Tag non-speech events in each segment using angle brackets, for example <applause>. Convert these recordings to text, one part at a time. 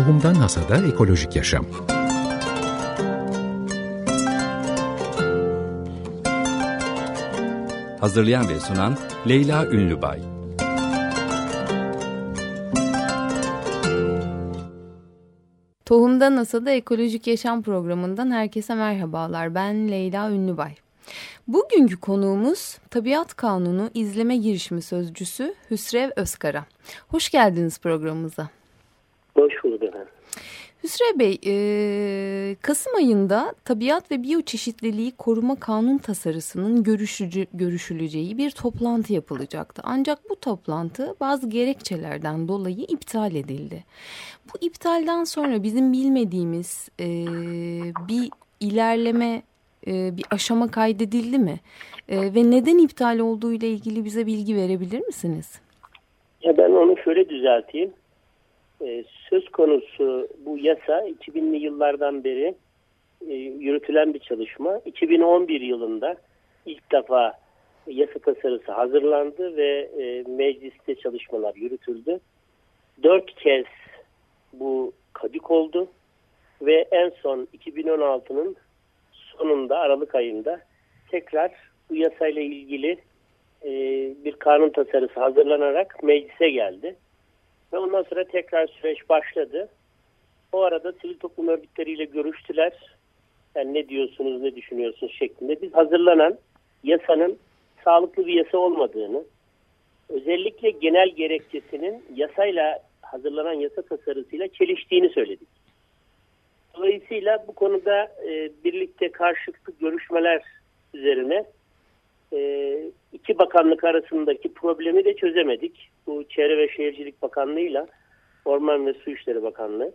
Tohumdan Hasada Ekolojik Yaşam Hazırlayan ve sunan Leyla Ünlübay Tohumdan Hasada Ekolojik Yaşam programından herkese merhabalar. Ben Leyla Ünlübay. Bugünkü konuğumuz Tabiat Kanunu İzleme Girişimi Sözcüsü Hüsrev Özkara. Hoş geldiniz programımıza. Hoş bulduk efendim. Hüsrev Bey, e, Kasım ayında Tabiat ve Biyoçeşitliliği Koruma Kanun tasarısının görüşücü, görüşüleceği bir toplantı yapılacaktı. Ancak bu toplantı bazı gerekçelerden dolayı iptal edildi. Bu iptalden sonra bizim bilmediğimiz e, bir ilerleme e, bir aşama kaydedildi mi? E, ve neden iptal olduğu ile ilgili bize bilgi verebilir misiniz? Ya ben onu şöyle düzelteyim. E, söz konusu bu yasa 2000'li yıllardan beri e, yürütülen bir çalışma. 2011 yılında ilk defa yasa tasarısı hazırlandı ve e, mecliste çalışmalar yürütüldü. Dört kez bu kadik oldu ve en son 2016'nın sonunda Aralık ayında tekrar bu yasayla ilgili bir kanun tasarısı hazırlanarak meclise geldi. Ve ondan sonra tekrar süreç başladı. O arada sivil toplum örgütleriyle görüştüler. Yani ne diyorsunuz, ne düşünüyorsunuz şeklinde. Biz hazırlanan yasanın sağlıklı bir yasa olmadığını, özellikle genel gerekçesinin yasayla hazırlanan yasa tasarısıyla çeliştiğini söyledik. Dolayısıyla bu konuda e, birlikte karşılıklı görüşmeler üzerine e, iki bakanlık arasındaki problemi de çözemedik. Bu Çevre ve Şehircilik Bakanlığı ile Orman ve Su İşleri Bakanlığı.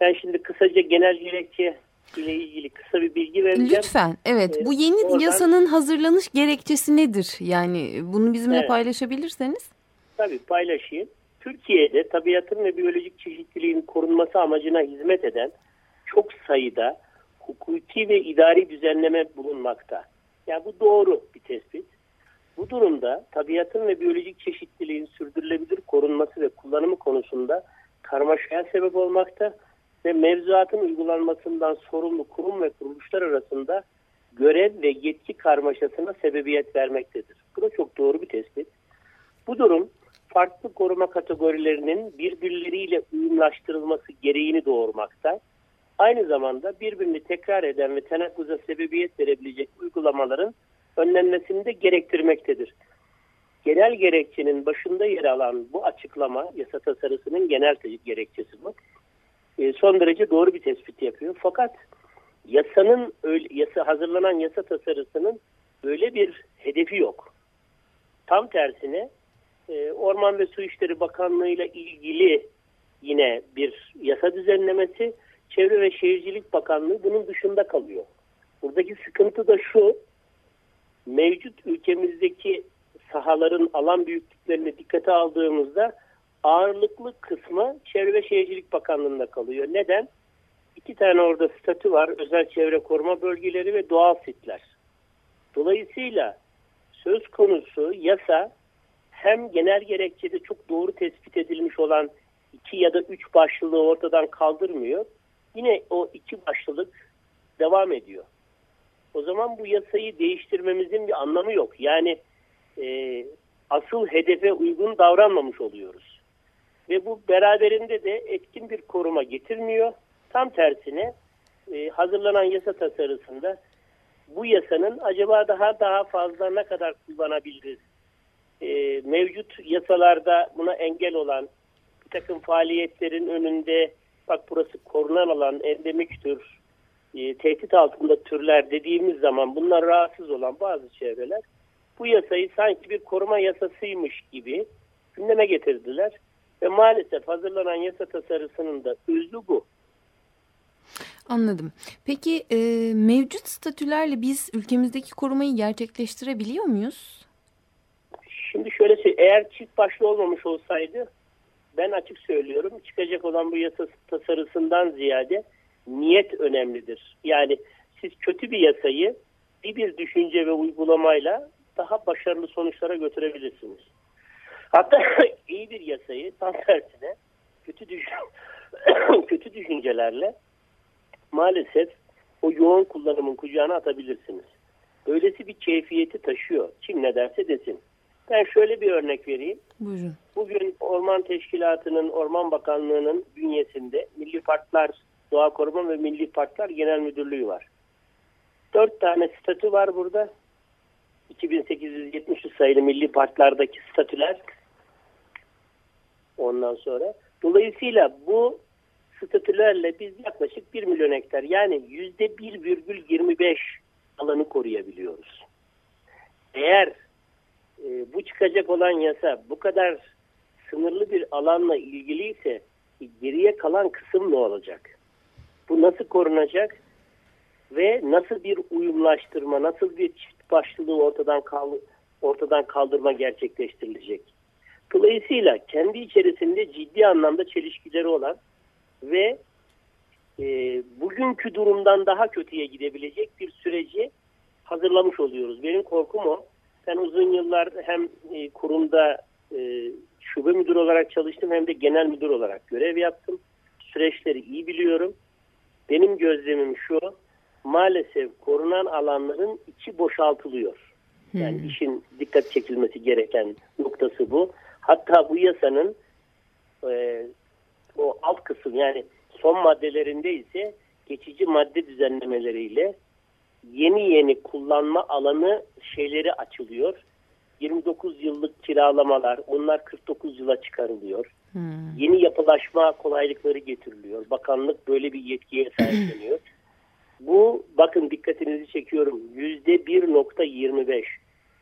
Ben şimdi kısaca genel gerekçe ile ilgili kısa bir bilgi vereceğim. Lütfen. Evet. Ee, bu yeni oradan, yasanın hazırlanış gerekçesi nedir? Yani bunu bizimle evet. paylaşabilirseniz. Tabii paylaşayım. Türkiye'de tabiatın ve biyolojik çeşitliliğin korunması amacına hizmet eden çok sayıda hukuki ve idari düzenleme bulunmakta. Yani bu doğru bir tespit. Bu durumda tabiatın ve biyolojik çeşitliliğin sürdürülebilir korunması ve kullanımı konusunda karmaşaya sebep olmakta ve mevzuatın uygulanmasından sorumlu kurum ve kuruluşlar arasında görev ve yetki karmaşasına sebebiyet vermektedir. Bu da çok doğru bir tespit. Bu durum farklı koruma kategorilerinin birbirleriyle uyumlaştırılması gereğini doğurmakta aynı zamanda birbirini tekrar eden ve tenakkuza sebebiyet verebilecek uygulamaların önlenmesini de gerektirmektedir. Genel gerekçenin başında yer alan bu açıklama, yasa tasarısının genel gerekçesi bu. E, son derece doğru bir tespit yapıyor. Fakat yasanın yasa hazırlanan yasa tasarısının öyle bir hedefi yok. Tam tersine e, Orman ve Su İşleri Bakanlığı ile ilgili yine bir yasa düzenlemesi Çevre ve Şehircilik Bakanlığı bunun dışında kalıyor. Buradaki sıkıntı da şu, mevcut ülkemizdeki sahaların alan büyüklüklerini dikkate aldığımızda ağırlıklı kısmı Çevre ve Şehircilik Bakanlığı'nda kalıyor. Neden? İki tane orada statü var. Özel çevre koruma bölgeleri ve doğal sitler. Dolayısıyla söz konusu yasa hem genel gerekçede çok doğru tespit edilmiş olan iki ya da üç başlılığı ortadan kaldırmıyor yine o iki başlılık devam ediyor. O zaman bu yasayı değiştirmemizin bir anlamı yok. Yani e, asıl hedefe uygun davranmamış oluyoruz. Ve bu beraberinde de etkin bir koruma getirmiyor. Tam tersine e, hazırlanan yasa tasarısında bu yasanın acaba daha daha fazla ne kadar kullanabiliriz? E, mevcut yasalarda buna engel olan bir takım faaliyetlerin önünde bak burası korunan alan endemik tür, e, tehdit altında türler dediğimiz zaman bunlar rahatsız olan bazı çevreler bu yasayı sanki bir koruma yasasıymış gibi gündeme getirdiler. Ve maalesef hazırlanan yasa tasarısının da özü bu. Anladım. Peki e, mevcut statülerle biz ülkemizdeki korumayı gerçekleştirebiliyor muyuz? Şimdi şöyle söyleyeyim. Eğer çift başlı olmamış olsaydı ben açık söylüyorum çıkacak olan bu yasa tasarısından ziyade niyet önemlidir. Yani siz kötü bir yasayı bir bir düşünce ve uygulamayla daha başarılı sonuçlara götürebilirsiniz. Hatta <laughs> iyi bir yasayı tam tersine kötü düşün <coughs> kötü düşüncelerle maalesef o yoğun kullanımın kucağına atabilirsiniz. Böylesi bir keyfiyeti taşıyor. Kim ne derse desin. Ben şöyle bir örnek vereyim. Buyurun. Bugün Orman Teşkilatı'nın, Orman Bakanlığı'nın bünyesinde Milli Parklar, Doğa Koruma ve Milli Parklar Genel Müdürlüğü var. Dört tane statü var burada. 2870 sayılı milli parklardaki statüler. Ondan sonra. Dolayısıyla bu statülerle biz yaklaşık 1 milyon hektar yani %1,25 alanı koruyabiliyoruz. Eğer e, bu çıkacak olan yasa bu kadar sınırlı bir alanla ilgiliyse geriye kalan kısım ne olacak? Bu nasıl korunacak? Ve nasıl bir uyumlaştırma, nasıl bir çift başlılığı ortadan, kal ortadan kaldırma gerçekleştirilecek? Dolayısıyla kendi içerisinde ciddi anlamda çelişkileri olan ve e, bugünkü durumdan daha kötüye gidebilecek bir süreci hazırlamış oluyoruz. Benim korkum o. Ben uzun yıllar hem e, kurumda e, şube müdür olarak çalıştım hem de genel müdür olarak görev yaptım. Süreçleri iyi biliyorum. Benim gözlemim şu, maalesef korunan alanların içi boşaltılıyor. Yani hmm. işin dikkat çekilmesi gereken noktası bu. Hatta bu yasanın e, o alt kısım yani son maddelerinde ise geçici madde düzenlemeleriyle yeni yeni kullanma alanı şeyleri açılıyor. 29 yıllık kiralamalar onlar 49 yıla çıkarılıyor. Hmm. Yeni yapılaşma kolaylıkları getiriliyor. Bakanlık böyle bir yetkiye sahipleniyor. <clears throat> Bu bakın dikkatinizi çekiyorum. %1.25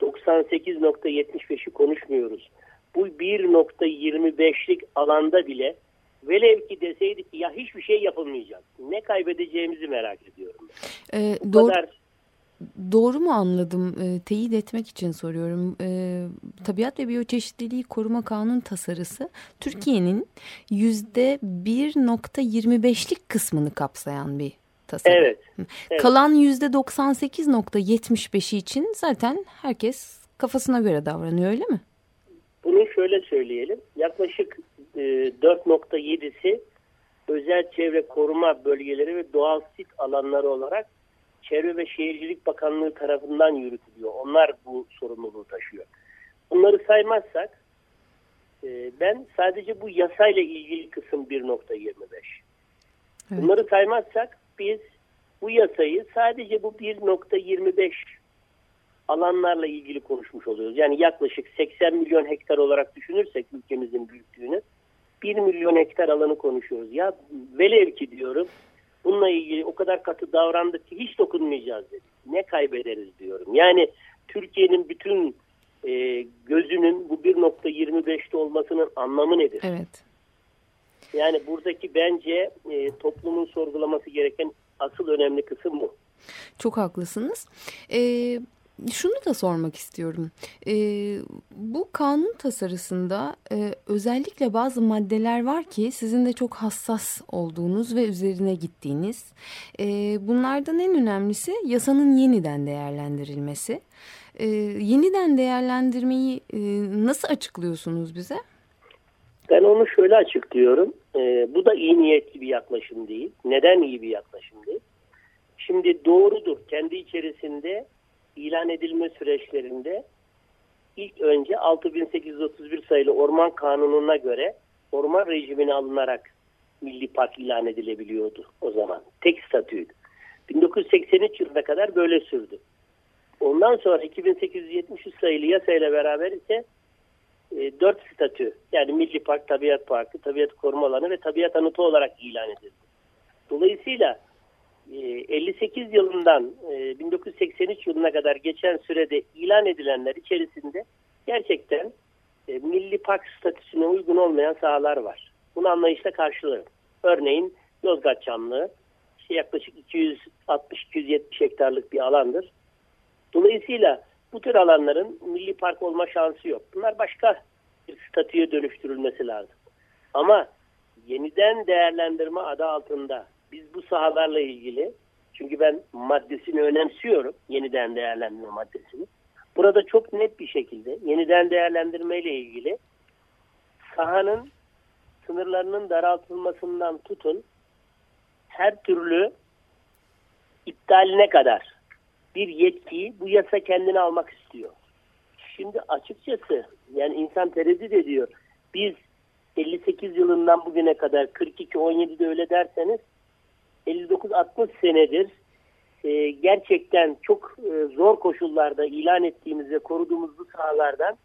98.75'i konuşmuyoruz. Bu 1.25'lik alanda bile velev ki deseydik ya hiçbir şey yapılmayacak. Ne kaybedeceğimizi merak ediyorum. Ee, doğru, kadar... doğru mu anladım? E, teyit etmek için soruyorum. E, Tabiat ve Biyoçeşitliliği Koruma Kanun tasarısı Türkiye'nin yüzde 1.25'lik kısmını kapsayan bir tasarı. Evet. evet. Kalan yüzde 98.75'i için zaten herkes kafasına göre davranıyor öyle mi? Bunu şöyle söyleyelim. Yaklaşık e, 4.7'si özel çevre koruma bölgeleri ve doğal sit alanları olarak Çevre ve Şehircilik Bakanlığı tarafından yürütülüyor. Onlar bu sorumluluğu taşıyor. Bunları saymazsak e, ben sadece bu yasayla ilgili kısım 1.25. Evet. Bunları saymazsak biz bu yasayı sadece bu 1.25 alanlarla ilgili konuşmuş oluyoruz. Yani yaklaşık 80 milyon hektar olarak düşünürsek ülkemizin büyüklüğünü 1 milyon hektar alanı konuşuyoruz. Ya velev ki diyorum bununla ilgili o kadar katı davrandık ki hiç dokunmayacağız dedik. Ne kaybederiz diyorum. Yani Türkiye'nin bütün e, gözünün bu 1.25'te olmasının anlamı nedir? Evet. Yani buradaki bence e, toplumun sorgulaması gereken asıl önemli kısım bu. Çok haklısınız. Ee, şunu da sormak istiyorum. E, bu kanun tasarısında e, özellikle bazı maddeler var ki sizin de çok hassas olduğunuz ve üzerine gittiğiniz. E, bunlardan en önemlisi yasanın yeniden değerlendirilmesi. E, yeniden değerlendirmeyi e, nasıl açıklıyorsunuz bize? Ben onu şöyle açıklıyorum. E, bu da iyi niyetli bir yaklaşım değil. Neden iyi bir yaklaşım değil? Şimdi doğrudur. Kendi içerisinde ilan edilme süreçlerinde ilk önce 6831 sayılı Orman Kanunu'na göre orman rejimine alınarak milli park ilan edilebiliyordu o zaman. Tek statüydü. 1983 yılına kadar böyle sürdü. Ondan sonra 2873 sayılı yasayla beraber ise e, 4 statü yani Milli Park, Tabiat Parkı, Tabiat Koruma Alanı ve Tabiat Anıtı olarak ilan edildi. Dolayısıyla 58 ee, yılından 1983 e, yılına kadar geçen sürede ilan edilenler içerisinde gerçekten e, milli park statüsüne uygun olmayan sahalar var. Bunu anlayışla karşılarım. Örneğin Yozgat Çamlığı işte yaklaşık 260-270 hektarlık bir alandır. Dolayısıyla bu tür alanların milli park olma şansı yok. Bunlar başka bir statüye dönüştürülmesi lazım. Ama yeniden değerlendirme adı altında biz bu sahalarla ilgili çünkü ben maddesini önemsiyorum. Yeniden değerlendirme maddesini. Burada çok net bir şekilde yeniden değerlendirme ile ilgili sahanın sınırlarının daraltılmasından tutun her türlü iptaline kadar bir yetkiyi bu yasa kendine almak istiyor. Şimdi açıkçası yani insan tereddüt ediyor. Biz 58 yılından bugüne kadar 42-17'de öyle derseniz 59-60 senedir e, gerçekten çok e, zor koşullarda ilan ettiğimiz ve koruduğumuz bu sahalardan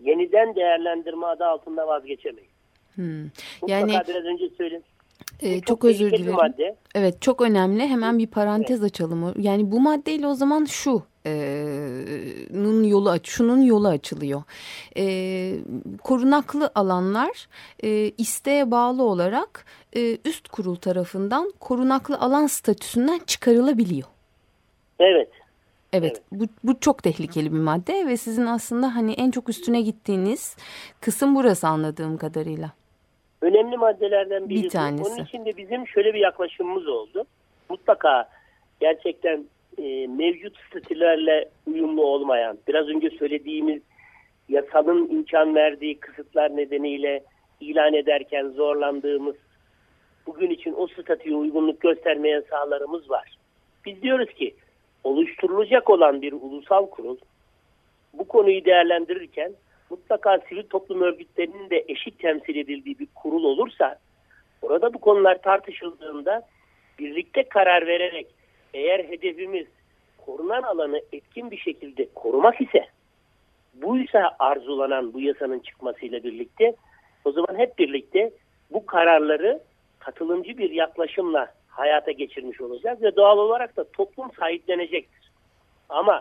yeniden değerlendirme adı altında vazgeçemeyiz. Hmm. Yani biraz önce söyledim. Ee, çok, çok özür dilerim. Madde. Evet çok önemli. Hemen bir parantez evet. açalım. Yani bu maddeyle o zaman şu nın yolu şunun yolu açılıyor. E, korunaklı alanlar e, isteğe bağlı olarak e, üst kurul tarafından korunaklı alan statüsünden çıkarılabiliyor. Evet. Evet. Bu, bu çok tehlikeli bir madde ve sizin aslında hani en çok üstüne gittiğiniz kısım burası anladığım kadarıyla. Önemli maddelerden biri. Bir tanesi. Onun için de bizim şöyle bir yaklaşımımız oldu. Mutlaka gerçekten e, mevcut statülerle uyumlu olmayan, biraz önce söylediğimiz yasanın imkan verdiği kısıtlar nedeniyle ilan ederken zorlandığımız bugün için o statüye uygunluk göstermeyen sahalarımız var. Biz diyoruz ki oluşturulacak olan bir ulusal kurul bu konuyu değerlendirirken mutlaka sivil toplum örgütlerinin de eşit temsil edildiği bir kurul olursa orada bu konular tartışıldığında birlikte karar vererek eğer hedefimiz korunan alanı etkin bir şekilde korumak ise bu ise arzulanan bu yasanın çıkmasıyla birlikte o zaman hep birlikte bu kararları katılımcı bir yaklaşımla hayata geçirmiş olacağız ve doğal olarak da toplum sahiplenecektir. Ama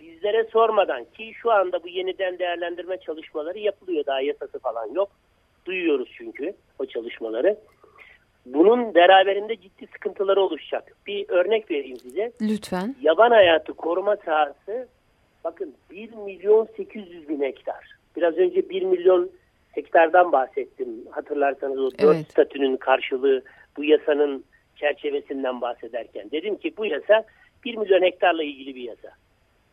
bizlere sormadan ki şu anda bu yeniden değerlendirme çalışmaları yapılıyor daha yasası falan yok. Duyuyoruz çünkü o çalışmaları. Bunun beraberinde ciddi sıkıntıları oluşacak. Bir örnek vereyim size. Lütfen. Yaban hayatı koruma sahası bakın 1 milyon 800 bin hektar. Biraz önce 1 milyon hektardan bahsettim. Hatırlarsanız o dört evet. statünün karşılığı bu yasanın çerçevesinden bahsederken. Dedim ki bu yasa 1 milyon hektarla ilgili bir yasa.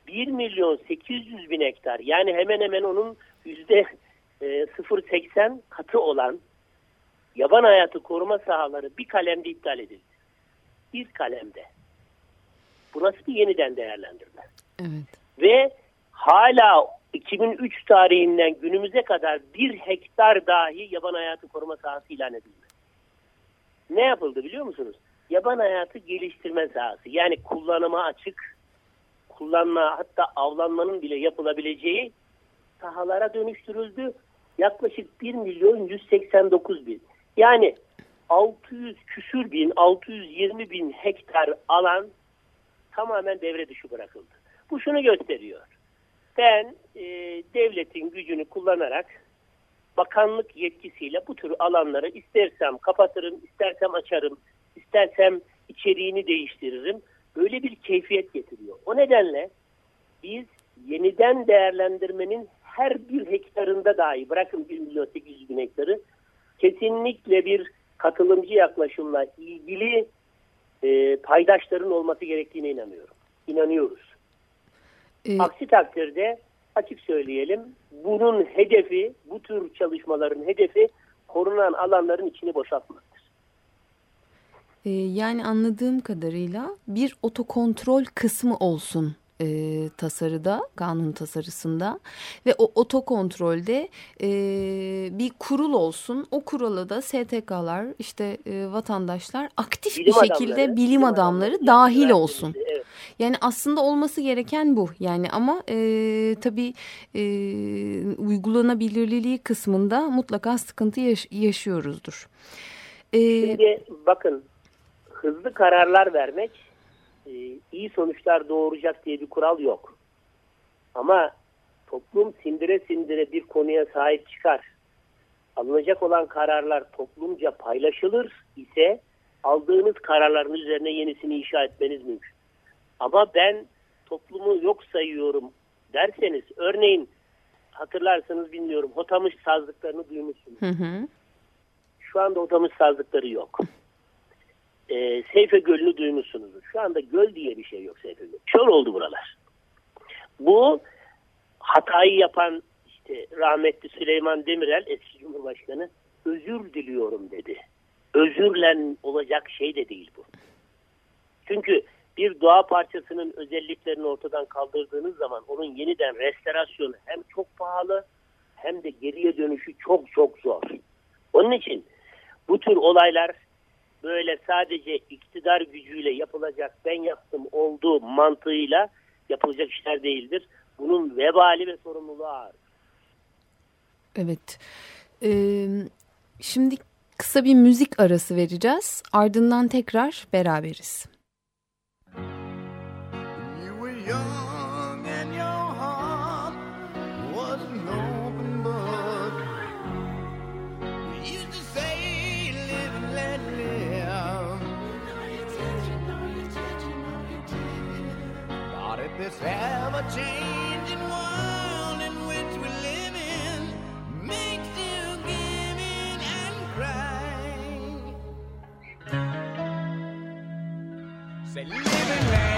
1 milyon 800 bin hektar yani hemen hemen onun yüzde 0.80 e, katı olan yaban hayatı koruma sahaları bir kalemde iptal edildi. Bir kalemde. Burası bir yeniden değerlendirme. Evet. Ve hala 2003 tarihinden günümüze kadar bir hektar dahi yaban hayatı koruma sahası ilan edildi. Ne yapıldı biliyor musunuz? Yaban hayatı geliştirme sahası. Yani kullanıma açık, kullanma hatta avlanmanın bile yapılabileceği sahalara dönüştürüldü. Yaklaşık 1 milyon 189 bin. Yani 600 küsür bin, 620 bin hektar alan tamamen devre dışı bırakıldı. Bu şunu gösteriyor. Ben e, devletin gücünü kullanarak bakanlık yetkisiyle bu tür alanları istersem kapatırım, istersem açarım, istersem içeriğini değiştiririm. Böyle bir keyfiyet getiriyor. O nedenle biz yeniden değerlendirmenin her bir hektarında dahi bırakın 1 milyon 800 bin hektarı kesinlikle bir katılımcı yaklaşımla ilgili e, paydaşların olması gerektiğine inanıyorum. İnanıyoruz. Ee, Aksi takdirde açık söyleyelim bunun hedefi, bu tür çalışmaların hedefi korunan alanların içini boşaltmaktır. Ee, yani anladığım kadarıyla bir otokontrol kısmı olsun e, tasarıda, kanun tasarısında ve o otokontrolde e, bir kurul olsun. O kurula da STK'lar, işte e, vatandaşlar aktif bilim bir şekilde adamları, bilim, adamları, adamları dahil olsun. Evet. Yani aslında olması gereken bu. Yani ama e, tabii e, uygulanabilirliği kısmında mutlaka sıkıntı yaş yaşıyoruzdur. E, Şimdi bakın hızlı kararlar vermek e, iyi sonuçlar doğuracak diye bir kural yok. Ama toplum sindire sindire bir konuya sahip çıkar. Alınacak olan kararlar toplumca paylaşılır ise aldığınız kararların üzerine yenisini inşa etmeniz mümkün. Ama ben toplumu yok sayıyorum derseniz örneğin hatırlarsanız bilmiyorum Hotamış sazlıklarını duymuşsunuz. Hı hı. Şu anda Hotamış sazlıkları yok e, Seyfe Gölü'nü duymuşsunuzdur. Şu anda göl diye bir şey yok Seyfe Gölü. Çöl oldu buralar. Bu hatayı yapan işte rahmetli Süleyman Demirel eski Cumhurbaşkanı özür dile özürlen olacak şey de değil bu. Çünkü bir doğa parçasının özelliklerini ortadan kaldırdığınız zaman onun yeniden restorasyonu hem çok pahalı hem de geriye dönüşü çok çok zor. Onun için bu tür olaylar böyle sadece iktidar gücüyle yapılacak ben yaptım olduğu mantığıyla yapılacak işler değildir. Bunun vebali ve sorumluluğu ağır. Evet. Ee, şimdi kısa bir müzik arası vereceğiz. Ardından tekrar beraberiz. feliz.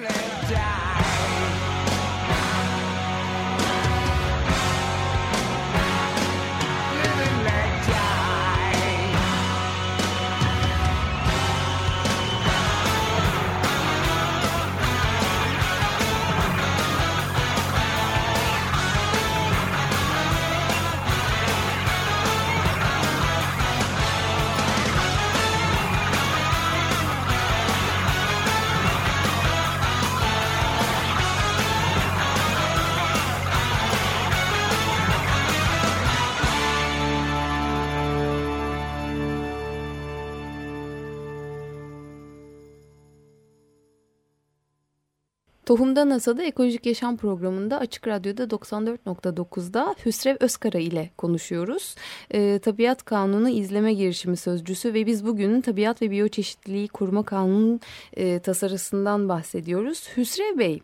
lay down. Tohumda NASA'da Ekolojik Yaşam programında Açık Radyo'da 94.9'da Hüsrev Özkara ile konuşuyoruz. E, Tabiat Kanunu izleme girişimi sözcüsü ve biz bugün Tabiat ve Biyoçeşitliliği Koruma Kanunu e, tasarısından bahsediyoruz. Hüsrev Bey,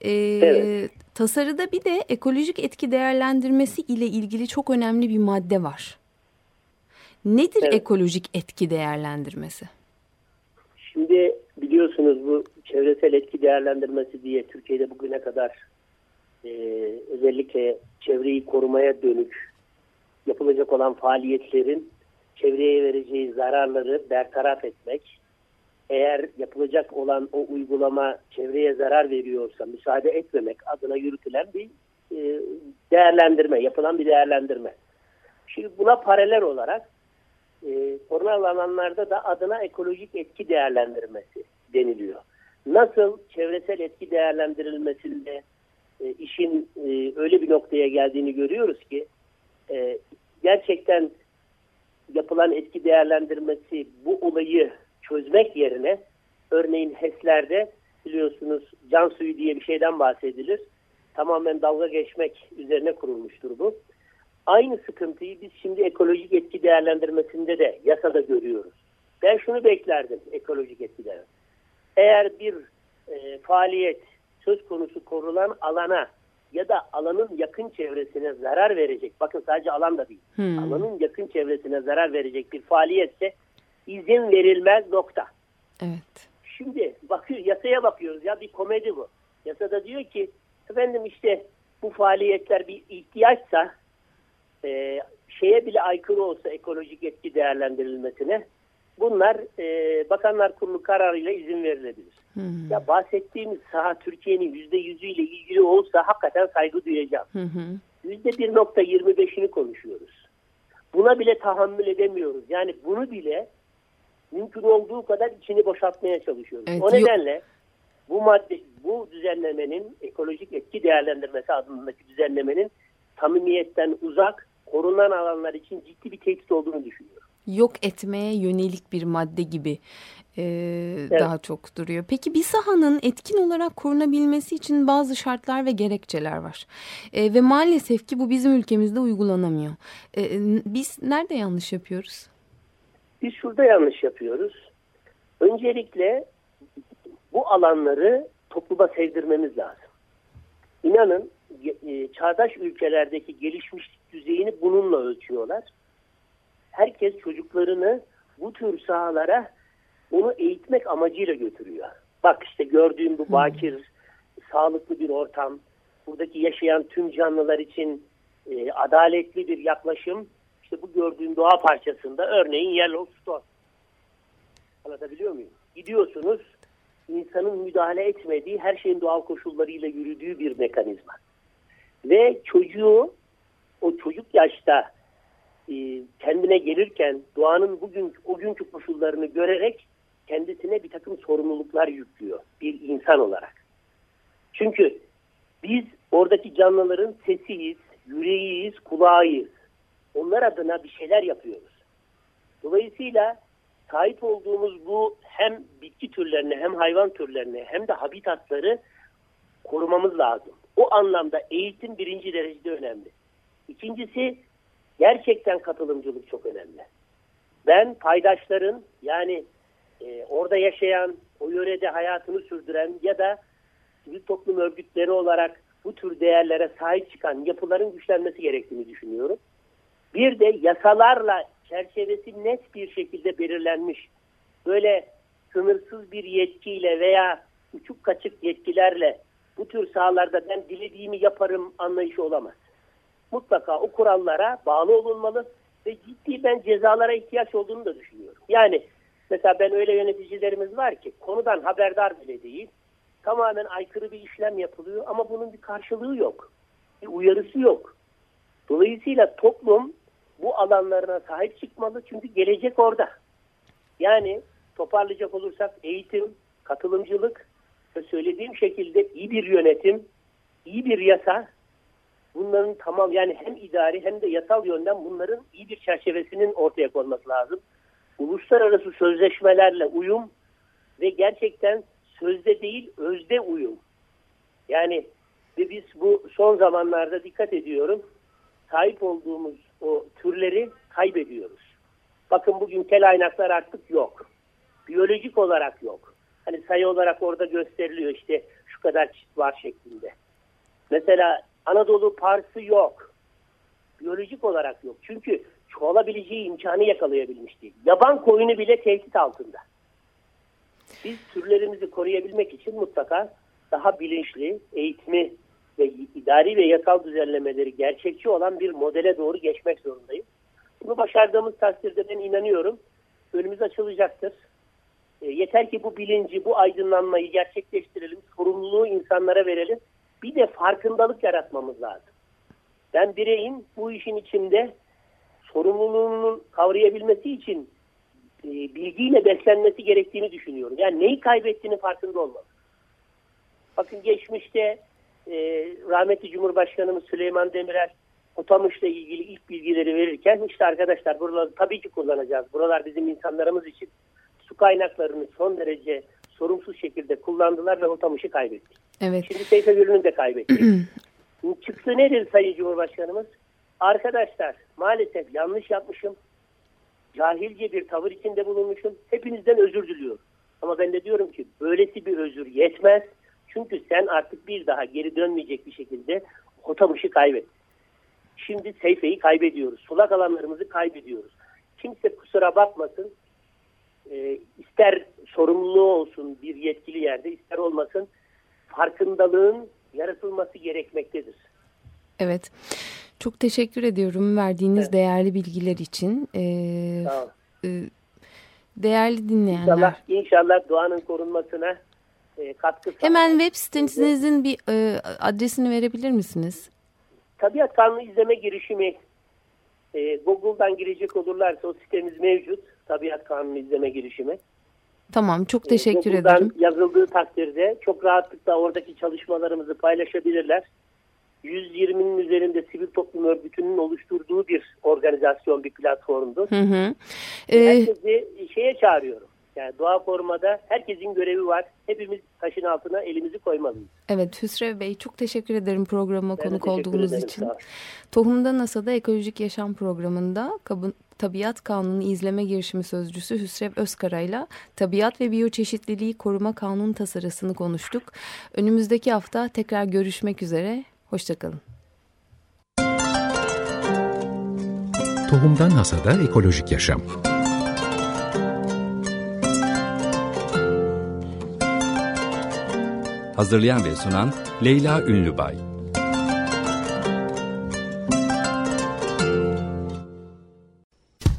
e, evet. tasarıda bir de ekolojik etki değerlendirmesi ile ilgili çok önemli bir madde var. Nedir evet. ekolojik etki değerlendirmesi? Şimdi biliyorsunuz bu çevresel etki değerlendirmesi diye Türkiye'de bugüne kadar e, özellikle çevreyi korumaya dönük yapılacak olan faaliyetlerin çevreye vereceği zararları bertaraf etmek, eğer yapılacak olan o uygulama çevreye zarar veriyorsa müsaade etmemek adına yürütülen bir e, değerlendirme, yapılan bir değerlendirme. Şimdi buna paralel olarak e, korunalı alanlarda da adına ekolojik etki değerlendirmesi deniliyor. Nasıl çevresel etki değerlendirilmesinde e, işin e, öyle bir noktaya geldiğini görüyoruz ki e, gerçekten yapılan etki değerlendirmesi bu olayı çözmek yerine örneğin HES'lerde biliyorsunuz can suyu diye bir şeyden bahsedilir. Tamamen dalga geçmek üzerine kurulmuştur bu. Aynı sıkıntıyı biz şimdi ekolojik etki değerlendirmesinde de yasada görüyoruz. Ben şunu beklerdim ekolojik etkiden. Eğer bir e, faaliyet söz konusu korulan alana ya da alanın yakın çevresine zarar verecek. Bakın sadece alan da değil. Hmm. Alanın yakın çevresine zarar verecek bir faaliyetse izin verilmez nokta. Evet. Şimdi bakıyor yasaya bakıyoruz ya bir komedi bu. Yasada diyor ki efendim işte bu faaliyetler bir ihtiyaçsa e, şeye bile aykırı olsa ekolojik etki değerlendirilmesine bunlar e, Bakanlar Kurulu kararıyla izin verilebilir. Hmm. Ya bahsettiğimiz saha Türkiye'nin yüzde yüzüyle ilgili olsa hakikaten saygı duyacağım. Yüzde bir nokta yirmi beşini konuşuyoruz. Buna bile tahammül edemiyoruz. Yani bunu bile mümkün olduğu kadar içini boşaltmaya çalışıyoruz. Evet, o nedenle bu madde, bu düzenlemenin ekolojik etki değerlendirmesi adındaki düzenlemenin samimiyetten uzak, korunan alanlar için ciddi bir tehdit olduğunu düşünüyorum. Yok etmeye yönelik bir madde gibi e, evet. daha çok duruyor. Peki bir sahanın etkin olarak korunabilmesi için bazı şartlar ve gerekçeler var. E, ve maalesef ki bu bizim ülkemizde uygulanamıyor. E, biz nerede yanlış yapıyoruz? Biz şurada yanlış yapıyoruz. Öncelikle bu alanları topluma sevdirmemiz lazım. İnanın çağdaş ülkelerdeki gelişmişlik düzeyini bununla ölçüyorlar. Herkes çocuklarını bu tür sahalara onu eğitmek amacıyla götürüyor. Bak işte gördüğüm bu bakir, hmm. sağlıklı bir ortam, buradaki yaşayan tüm canlılar için e, adaletli bir yaklaşım. İşte bu gördüğüm doğa parçasında örneğin Yellowstone. Anlatabiliyor muyum? Gidiyorsunuz, insanın müdahale etmediği, her şeyin doğal koşullarıyla yürüdüğü bir mekanizma. Ve çocuğu o çocuk yaşta e, kendine gelirken doğanın bugün o günkü koşullarını görerek kendisine bir takım sorumluluklar yüklüyor bir insan olarak. Çünkü biz oradaki canlıların sesiyiz, yüreğiyiz, kulağıyız. Onlar adına bir şeyler yapıyoruz. Dolayısıyla sahip olduğumuz bu hem bitki türlerini hem hayvan türlerini hem de habitatları korumamız lazım. O anlamda eğitim birinci derecede önemli. İkincisi gerçekten katılımcılık çok önemli. Ben paydaşların yani e, orada yaşayan, o yörede hayatını sürdüren ya da sivil toplum örgütleri olarak bu tür değerlere sahip çıkan yapıların güçlenmesi gerektiğini düşünüyorum. Bir de yasalarla çerçevesi net bir şekilde belirlenmiş. Böyle sınırsız bir yetkiyle veya uçuk kaçık yetkilerle bu tür sahalarda ben dilediğimi yaparım anlayışı olamaz. Mutlaka o kurallara bağlı olunmalı ve ciddi ben cezalara ihtiyaç olduğunu da düşünüyorum. Yani mesela ben öyle yöneticilerimiz var ki konudan haberdar bile değil. Tamamen aykırı bir işlem yapılıyor ama bunun bir karşılığı yok. Bir uyarısı yok. Dolayısıyla toplum bu alanlarına sahip çıkmalı çünkü gelecek orada. Yani toparlayacak olursak eğitim, katılımcılık ve söylediğim şekilde iyi bir yönetim, iyi bir yasa bunların tamam yani hem idari hem de yasal yönden bunların iyi bir çerçevesinin ortaya konması lazım. Uluslararası sözleşmelerle uyum ve gerçekten sözde değil özde uyum. Yani ve biz bu son zamanlarda dikkat ediyorum sahip olduğumuz o türleri kaybediyoruz. Bakın bugün tel aynaklar artık yok. Biyolojik olarak yok. Hani sayı olarak orada gösteriliyor işte şu kadar çift var şeklinde. Mesela Anadolu parsı yok. Biyolojik olarak yok. Çünkü çoğalabileceği imkanı yakalayabilmiş değil. Yaban koyunu bile tehdit altında. Biz türlerimizi koruyabilmek için mutlaka daha bilinçli, eğitimi ve idari ve yasal düzenlemeleri gerçekçi olan bir modele doğru geçmek zorundayız. Bunu başardığımız takdirde ben inanıyorum önümüz açılacaktır. E, yeter ki bu bilinci, bu aydınlanmayı gerçekleştirelim, sorumluluğu insanlara verelim. Bir de farkındalık yaratmamız lazım. Ben bireyin bu işin içinde sorumluluğunu kavrayabilmesi için e, bilgiyle beslenmesi gerektiğini düşünüyorum. Yani neyi kaybettiğini farkında olmalı. Bakın geçmişte e, rahmetli Cumhurbaşkanımız Süleyman Demirel Otamış'la ilgili ilk bilgileri verirken işte arkadaşlar buraları tabii ki kullanacağız. Buralar bizim insanlarımız için. Su kaynaklarını son derece sorumsuz şekilde kullandılar ve Otamış'ı kaybettik. Evet. Şimdi Seyfe Gölü'nü de kaybettik. <clears throat> Çıktı nedir Sayın Cumhurbaşkanımız? Arkadaşlar maalesef yanlış yapmışım. cahilce bir tavır içinde bulunmuşum. Hepinizden özür diliyorum. Ama ben de diyorum ki böylesi bir özür yetmez. Çünkü sen artık bir daha geri dönmeyecek bir şekilde Kotamış'ı kaybet. Şimdi Seyfe'yi kaybediyoruz. Sulak alanlarımızı kaybediyoruz. Kimse kusura bakmasın. E, ister sorumluluğu olsun bir yetkili yerde ister olmasın farkındalığın yaratılması gerekmektedir. Evet. Çok teşekkür ediyorum verdiğiniz evet. değerli bilgiler için. Ee, Sağ E, değerli dinleyenler. İnşallah, inşallah doğanın korunmasına e, katkı sağlar. Hemen web sitenizin bir e, adresini verebilir misiniz? Tabiat Kanunu izleme girişimi e, Google'dan girecek olurlarsa o sitemiz mevcut. Tabiat Kanunu izleme girişimi. Tamam çok e, teşekkür e, ederim. yazıldığı takdirde çok rahatlıkla oradaki çalışmalarımızı paylaşabilirler. 120'nin üzerinde sivil toplum örgütünün oluşturduğu bir organizasyon, bir platformdu. Hı hı. Ee, Herkesi şeye çağırıyorum. Yani doğa korumada herkesin görevi var. Hepimiz taşın altına elimizi koymalıyız. Evet Hüsrev Bey çok teşekkür ederim programa ben konuk olduğunuz ederim, için. Tohumda NASA'da Ekolojik Yaşam programında kabın, Tabiat Kanunu izleme girişimi sözcüsü Hüsrev Özkara ile Tabiat ve Biyoçeşitliliği Koruma Kanun tasarısını konuştuk. Önümüzdeki hafta tekrar görüşmek üzere. Hoşçakalın. Tohumdan Hasada Ekolojik Yaşam Hazırlayan ve sunan Leyla Ünlübay